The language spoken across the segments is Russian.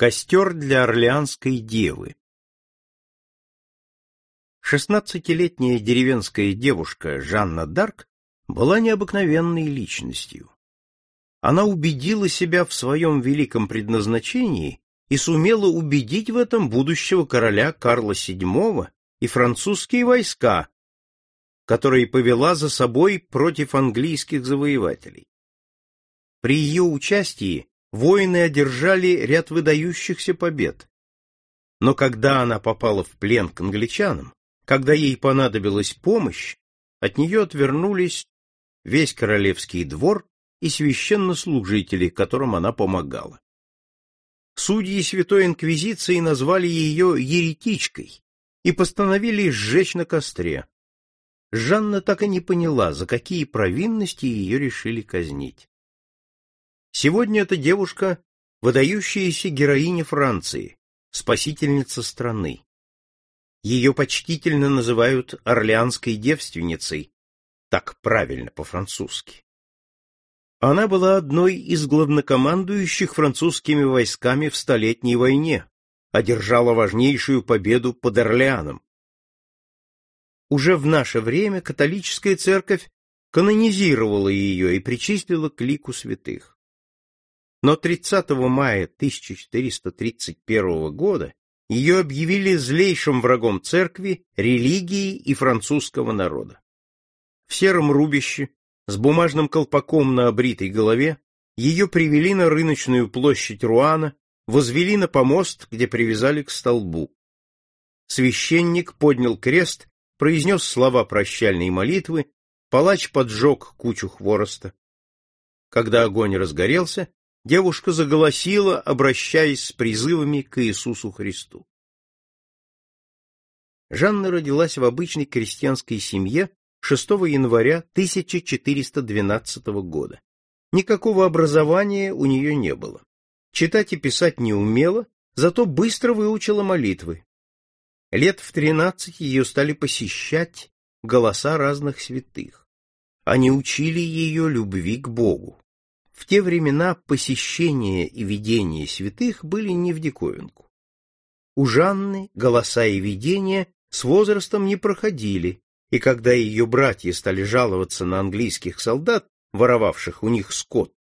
Костер для Орлеанской девы Шестнадцатилетняя деревенская девушка Жанна Дарк была необыкновенной личностью. Она убедила себя в своем великом предназначении и сумела убедить в этом будущего короля Карла VII и французские войска, которые повела за собой против английских завоевателей. При ее участии воины одержали ряд выдающихся побед. Но когда она попала в плен к англичанам, когда ей понадобилась помощь, от нее отвернулись весь королевский двор и священнослужители, которым она помогала. Судьи Святой Инквизиции назвали ее еретичкой и постановили сжечь на костре. Жанна так и не поняла, за какие провинности ее решили казнить. Сегодня эта девушка — выдающаяся героиня Франции, спасительница страны. Ее почтительно называют орлеанской девственницей, так правильно по-французски. Она была одной из главнокомандующих французскими войсками в Столетней войне, одержала важнейшую победу под Орлеаном. Уже в наше время католическая церковь канонизировала ее и причислила к лику святых. Но 30 мая 1431 года ее объявили злейшим врагом церкви, религии и французского народа. В сером рубище, с бумажным колпаком на обритой голове, ее привели на рыночную площадь Руана, возвели на помост, где привязали к столбу. Священник поднял крест, произнес слова прощальной молитвы, палач поджег кучу хвороста. Когда огонь разгорелся, девушка заголосила, обращаясь с призывами к Иисусу Христу. Жанна родилась в обычной крестьянской семье 6 января 1412 года. Никакого образования у нее не было. Читать и писать не умела, зато быстро выучила молитвы. Лет в тринадцать ее стали посещать голоса разных святых. Они учили ее любви к Богу. В те времена посещение и видение святых были не в диковинку. У Жанны голоса и видения с возрастом не проходили, и когда ее братья стали жаловаться на английских солдат, воровавших у них скот,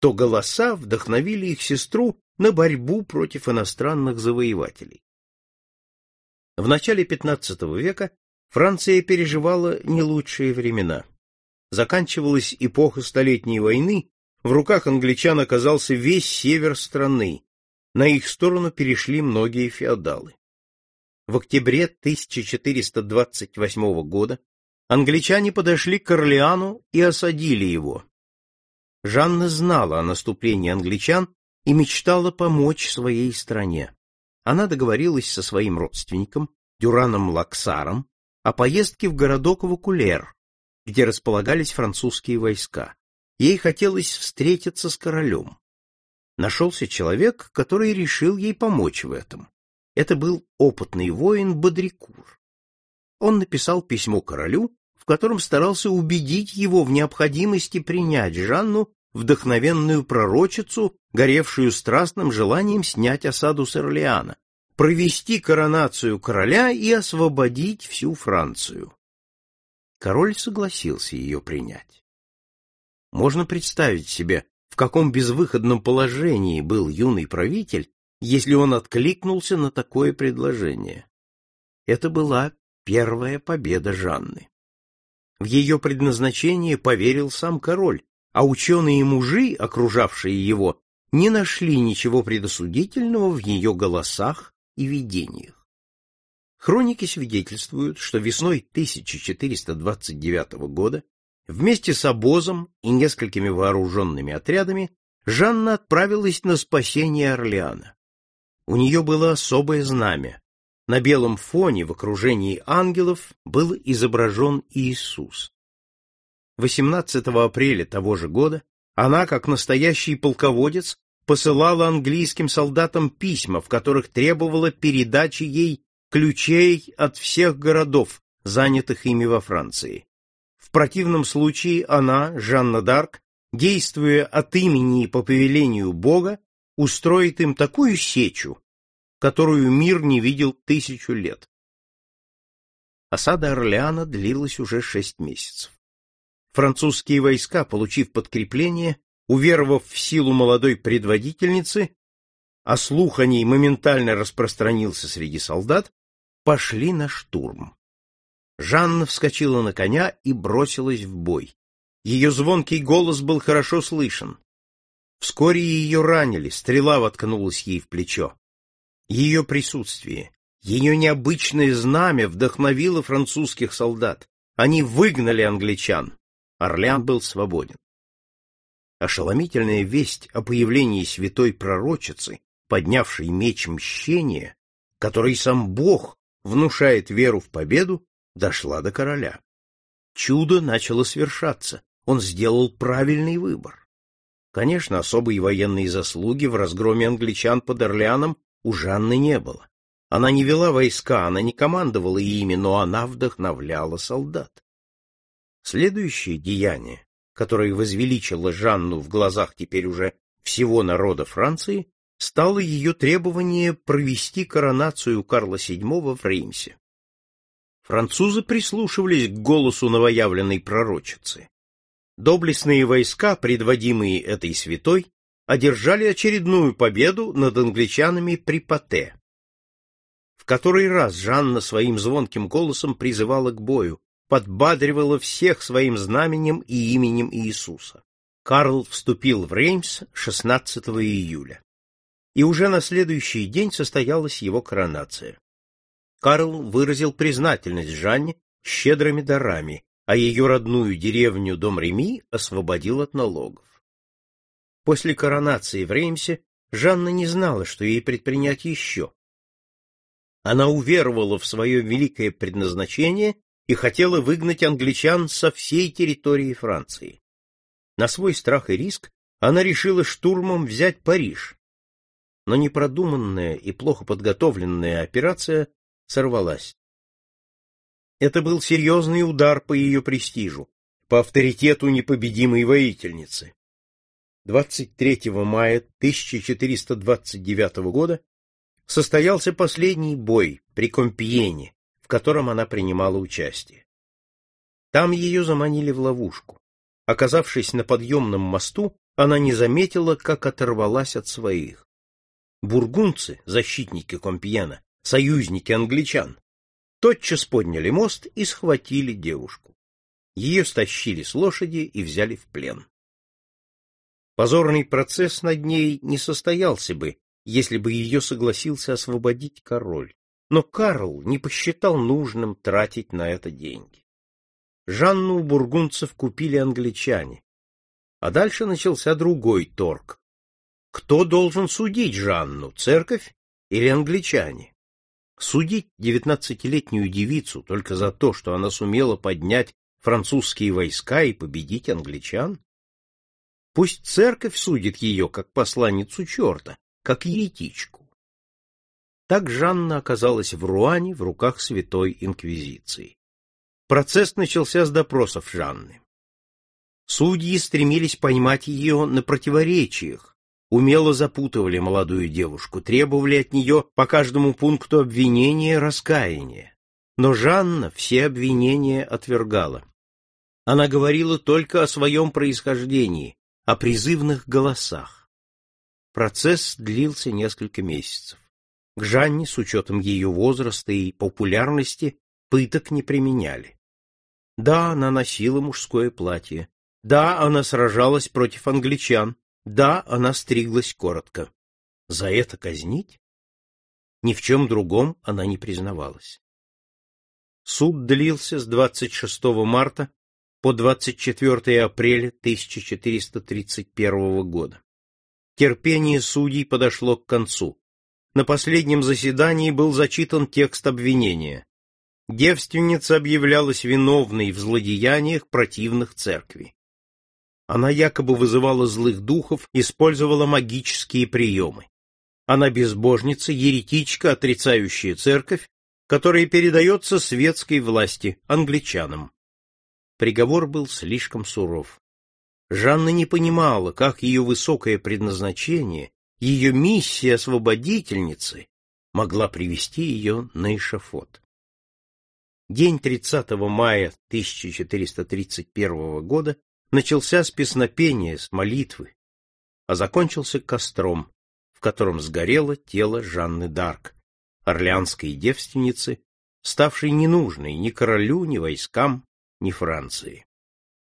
то голоса вдохновили их сестру на борьбу против иностранных завоевателей. В начале XV века Франция переживала не лучшие времена. Заканчивалась эпоха Столетней войны, в руках англичан оказался весь север страны. На их сторону перешли многие феодалы. В октябре 1428 года англичане подошли к Орлеану и осадили его. Жанна знала о наступлении англичан и мечтала помочь своей стране. Она договорилась со своим родственником, Дюраном Лаксаром, о поездке в городок Вакулер, где располагались французские войска. Ей хотелось встретиться с королем. Нашелся человек, который решил ей помочь в этом. Это был опытный воин Бодрикур. Он написал письмо королю, в котором старался убедить его в необходимости принять Жанну, вдохновенную пророчицу, горевшую страстным желанием снять осаду с Орлеана, провести коронацию короля и освободить всю Францию. Король согласился ее принять. Можно представить себе, в каком безвыходном положении был юный правитель, если он откликнулся на такое предложение. Это была первая победа Жанны. В ее предназначение поверил сам король, а ученые мужи, окружавшие его, не нашли ничего предосудительного в ее голосах и видениях. Хроники свидетельствуют, что весной 1429 года Вместе с обозом и несколькими вооруженными отрядами Жанна отправилась на спасение Орлеана. У нее было особое знамя. На белом фоне в окружении ангелов был изображен Иисус. 18 апреля того же года она, как настоящий полководец, посылала английским солдатам письма, в которых требовала передачи ей ключей от всех городов, занятых ими во Франции. Противном случае она, Жанна д'Арк, действуя от имени и по повелению Бога, устроит им такую сечу, которую мир не видел тысячу лет. Осада Орлеана длилась уже шесть месяцев. Французские войска, получив подкрепление, уверовав в силу молодой предводительницы, а слух о ней моментально распространился среди солдат, пошли на штурм. Жанна вскочила на коня и бросилась в бой. Ее звонкий голос был хорошо слышен. Вскоре ее ранили, стрела воткнулась ей в плечо. Ее присутствие, ее необычное знамя вдохновило французских солдат. Они выгнали англичан. Орлеан был свободен. Ошеломительная весть о появлении святой пророчицы, поднявшей меч мщения, который сам Бог внушает веру в победу, дошла до короля. Чудо начало свершаться, он сделал правильный выбор. Конечно, особой военной заслуги в разгроме англичан под Орлеаном у Жанны не было. Она не вела войска, она не командовала ими, но она вдохновляла солдат. Следующее деяние, которое возвеличило Жанну в глазах теперь уже всего народа Франции, стало ее требование провести коронацию Карла VII в Реймсе. Французы прислушивались к голосу новоявленной пророчицы. Доблестные войска, предводимые этой святой, одержали очередную победу над англичанами при Пате. В который раз Жанна своим звонким голосом призывала к бою, подбадривала всех своим знаменем и именем Иисуса. Карл вступил в Реймс 16 июля. И уже на следующий день состоялась его коронация. Карл выразил признательность Жанне щедрыми дарами, а ее родную деревню Дом-Реми освободил от налогов. После коронации в Реймсе Жанна не знала, что ей предпринять еще. Она уверовала в свое великое предназначение и хотела выгнать англичан со всей территории Франции. На свой страх и риск она решила штурмом взять Париж. Но непродуманная и плохо подготовленная операция сорвалась. Это был серьезный удар по ее престижу, по авторитету непобедимой воительницы. 23 мая 1429 года состоялся последний бой при Компьене, в котором она принимала участие. Там ее заманили в ловушку. Оказавшись на подъемном мосту, она не заметила, как оторвалась от своих. Бургунцы, защитники Компьена, союзники англичан, тотчас подняли мост и схватили девушку. Ее стащили с лошади и взяли в плен. Позорный процесс над ней не состоялся бы, если бы ее согласился освободить король. Но Карл не посчитал нужным тратить на это деньги. Жанну у бургунцев купили англичане. А дальше начался другой торг. Кто должен судить Жанну, церковь или англичане? Судить девятнадцатилетнюю девицу только за то, что она сумела поднять французские войска и победить англичан? Пусть церковь судит ее как посланницу черта, как еретичку. Так Жанна оказалась в Руане в руках Святой Инквизиции. Процесс начался с допросов Жанны. Судьи стремились поймать ее на противоречиях, умело запутывали молодую девушку, требовали от нее по каждому пункту обвинения раскаяния. Но Жанна все обвинения отвергала. Она говорила только о своем происхождении, о призывных голосах. Процесс длился несколько месяцев. К Жанне, с учетом ее возраста и популярности, пыток не применяли. Да, она носила мужское платье. Да, она сражалась против англичан. Да, она стриглась коротко. За это казнить? Ни в чем другом она не признавалась. Суд длился с 26 марта по 24 апреля 1431 года. Терпение судей подошло к концу. На последнем заседании был зачитан текст обвинения. Девственница объявлялась виновной в злодеяниях противных церкви. Она якобы вызывала злых духов, использовала магические приемы. Она безбожница, еретичка, отрицающая церковь, которая передается светской власти, англичанам. Приговор был слишком суров. Жанна не понимала, как ее высокое предназначение, ее миссия освободительницы могла привести ее на эшафот. День 30 мая 1431 года начался с песнопения, с молитвы, а закончился костром, в котором сгорело тело Жанны Д'Арк, орлеанской девственницы, ставшей ненужной ни королю, ни войскам, ни Франции.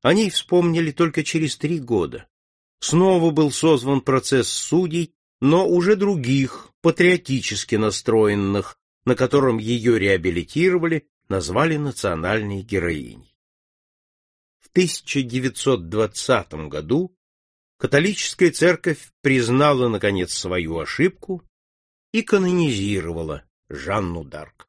О ней вспомнили только через три года. Снова был созван процесс судей, но уже других, патриотически настроенных, на котором ее реабилитировали назвали национальной героиней. В 1920 году католическая церковь признала, наконец, свою ошибку и канонизировала Жанну Дарк.